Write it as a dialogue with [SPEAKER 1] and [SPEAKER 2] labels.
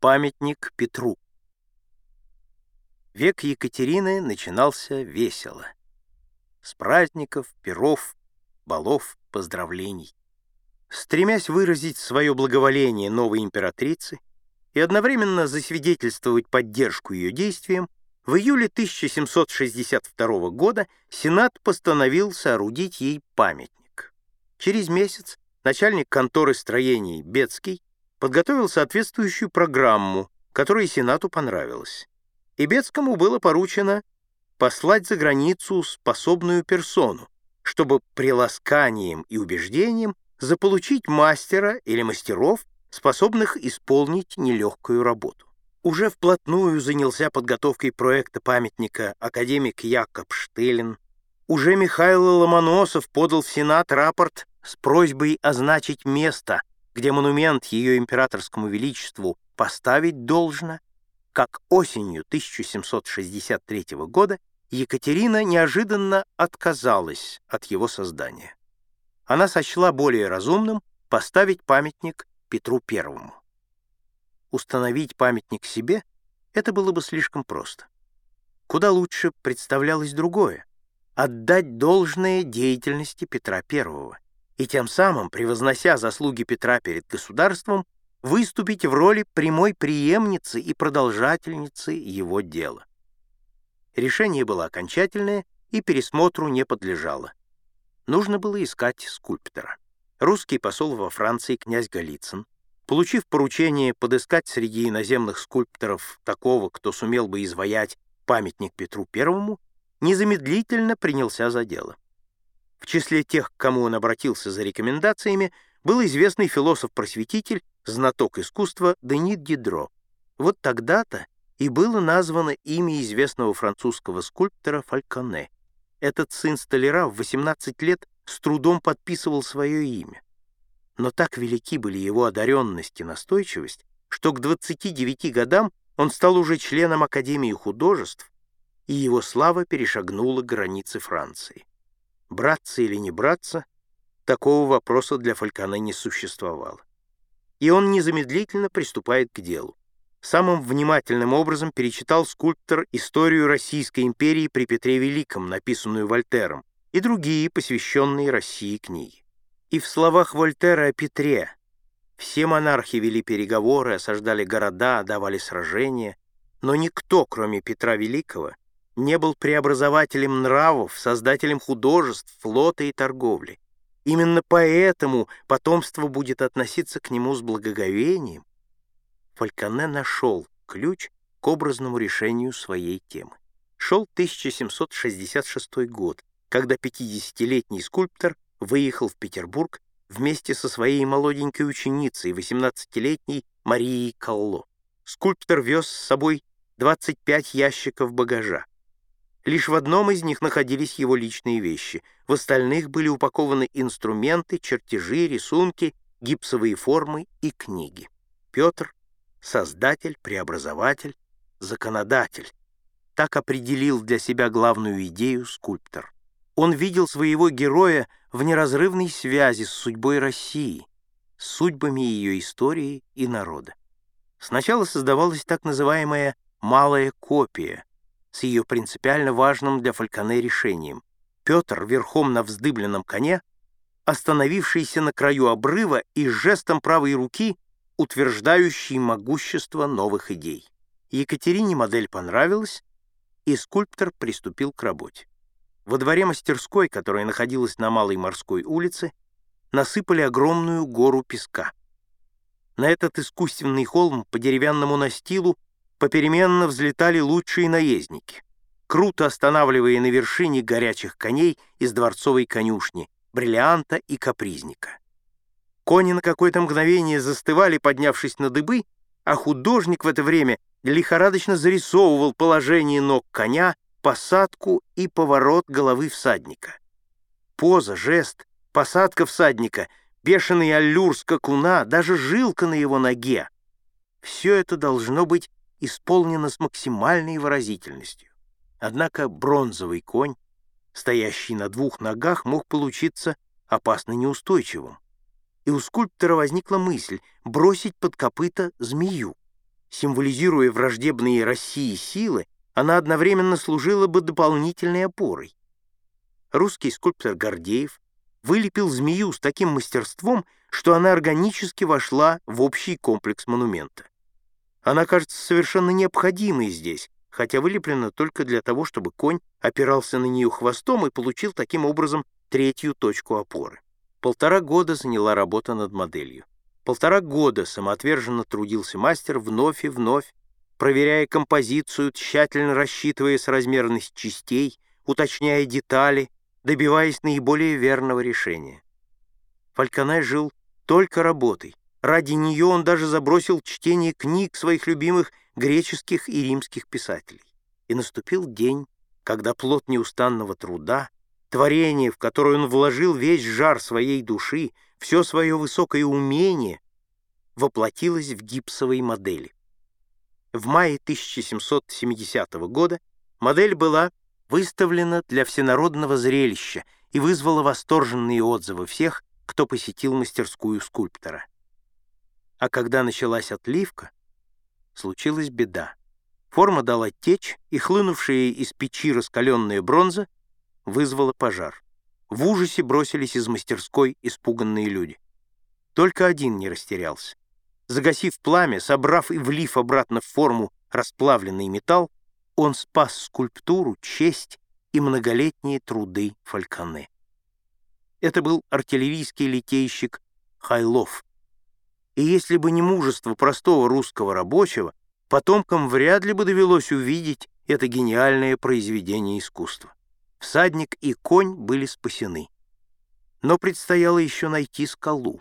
[SPEAKER 1] Памятник Петру. Век Екатерины начинался весело. С праздников, перов, балов, поздравлений. Стремясь выразить свое благоволение новой императрице и одновременно засвидетельствовать поддержку ее действиям, в июле 1762 года Сенат постановил соорудить ей памятник. Через месяц начальник конторы строений Бецкий подготовил соответствующую программу, которая Сенату понравилась. И было поручено послать за границу способную персону, чтобы приласканием и убеждением заполучить мастера или мастеров, способных исполнить нелегкую работу. Уже вплотную занялся подготовкой проекта памятника академик Якоб Штелин. Уже Михаил Ломоносов подал в Сенат рапорт с просьбой означить место, где монумент ее императорскому величеству поставить должно, как осенью 1763 года Екатерина неожиданно отказалась от его создания. Она сочла более разумным поставить памятник Петру Первому. Установить памятник себе — это было бы слишком просто. Куда лучше представлялось другое — отдать должное деятельности Петра Первого — и тем самым, превознося заслуги Петра перед государством, выступить в роли прямой преемницы и продолжательницы его дела. Решение было окончательное и пересмотру не подлежало. Нужно было искать скульптора. Русский посол во Франции князь Голицын, получив поручение подыскать среди иноземных скульпторов такого, кто сумел бы изваять памятник Петру Первому, незамедлительно принялся за дело. В числе тех, к кому он обратился за рекомендациями, был известный философ-просветитель, знаток искусства Денит Дидро. Вот тогда-то и было названо имя известного французского скульптора Фальконе. Этот сын столяра в 18 лет с трудом подписывал свое имя. Но так велики были его одаренность и настойчивость, что к 29 годам он стал уже членом Академии художеств, и его слава перешагнула границы Франции. Браться или не браться, такого вопроса для Фалькона не существовало. И он незамедлительно приступает к делу. Самым внимательным образом перечитал скульптор историю Российской империи при Петре Великом, написанную Вольтером, и другие, посвященные России книги. И в словах Вольтера о Петре все монархи вели переговоры, осаждали города, давали сражения, но никто, кроме Петра Великого, не был преобразователем нравов, создателем художеств, флота и торговли. Именно поэтому потомство будет относиться к нему с благоговением. Фальконе нашел ключ к образному решению своей темы. Шел 1766 год, когда 50-летний скульптор выехал в Петербург вместе со своей молоденькой ученицей, 18-летней Марией Калло. Скульптор вез с собой 25 ящиков багажа. Лишь в одном из них находились его личные вещи, в остальных были упакованы инструменты, чертежи, рисунки, гипсовые формы и книги. Петр — создатель, преобразователь, законодатель. Так определил для себя главную идею скульптор. Он видел своего героя в неразрывной связи с судьбой России, с судьбами ее истории и народа. Сначала создавалась так называемая «малая копия», с ее принципиально важным для Фальконе решением. Петр верхом на вздыбленном коне, остановившийся на краю обрыва и жестом правой руки, утверждающий могущество новых идей. Екатерине модель понравилась, и скульптор приступил к работе. Во дворе мастерской, которая находилась на Малой морской улице, насыпали огромную гору песка. На этот искусственный холм по деревянному настилу попеременно взлетали лучшие наездники, круто останавливая на вершине горячих коней из дворцовой конюшни, бриллианта и капризника. Кони на какое-то мгновение застывали, поднявшись на дыбы, а художник в это время лихорадочно зарисовывал положение ног коня, посадку и поворот головы всадника. Поза, жест, посадка всадника, бешеный аллюр скакуна, даже жилка на его ноге — все это должно быть исполнена с максимальной выразительностью. Однако бронзовый конь, стоящий на двух ногах, мог получиться опасно неустойчивым. И у скульптора возникла мысль бросить под копыта змею. символизируя враждебные России силы, она одновременно служила бы дополнительной опорой. Русский скульптор Гордеев вылепил змею с таким мастерством, что она органически вошла в общий комплекс монумента. Она кажется совершенно необходимой здесь, хотя вылеплена только для того, чтобы конь опирался на нее хвостом и получил таким образом третью точку опоры. Полтора года заняла работа над моделью. Полтора года самоотверженно трудился мастер вновь и вновь, проверяя композицию, тщательно рассчитывая соразмерность частей, уточняя детали, добиваясь наиболее верного решения. Фальконай жил только работой. Ради нее он даже забросил чтение книг своих любимых греческих и римских писателей. И наступил день, когда плод неустанного труда, творение, в которое он вложил весь жар своей души, все свое высокое умение, воплотилось в гипсовой модели. В мае 1770 года модель была выставлена для всенародного зрелища и вызвала восторженные отзывы всех, кто посетил мастерскую скульптора. А когда началась отливка, случилась беда. Форма дала течь, и хлынувшая из печи раскаленная бронза вызвала пожар. В ужасе бросились из мастерской испуганные люди. Только один не растерялся. Загасив пламя, собрав и влив обратно в форму расплавленный металл, он спас скульптуру, честь и многолетние труды Фальконе. Это был артиллерийский литейщик Хайлов. И если бы не мужество простого русского рабочего, потомкам вряд ли бы довелось увидеть это гениальное произведение искусства. Всадник и конь были спасены. Но предстояло еще найти скалу.